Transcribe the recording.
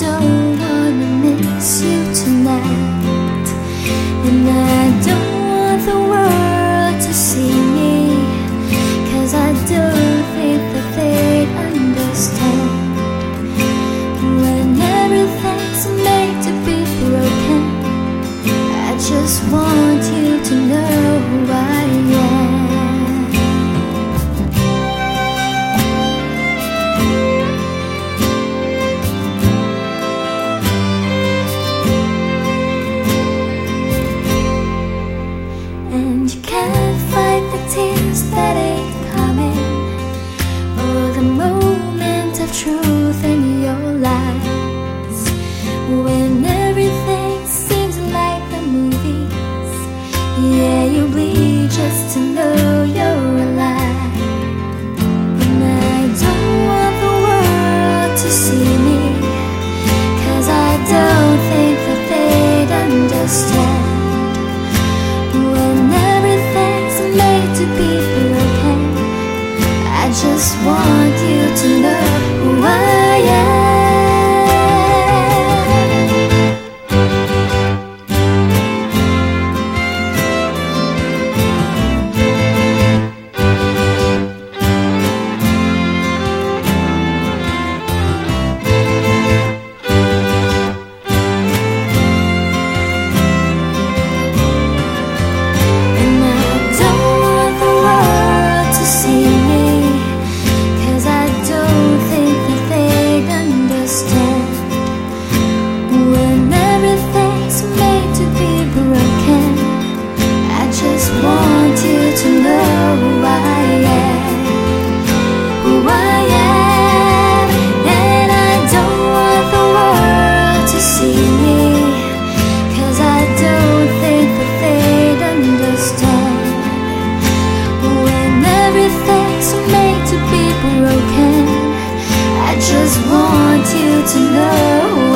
don't wanna miss you tonight. And I don't want the world to see me. Cause I don't think that they'd understand. When everything's made to be broken, I just want you to know who I am. To be broken, I just want you to know who I am. Everything's made to be broken. I just want you to know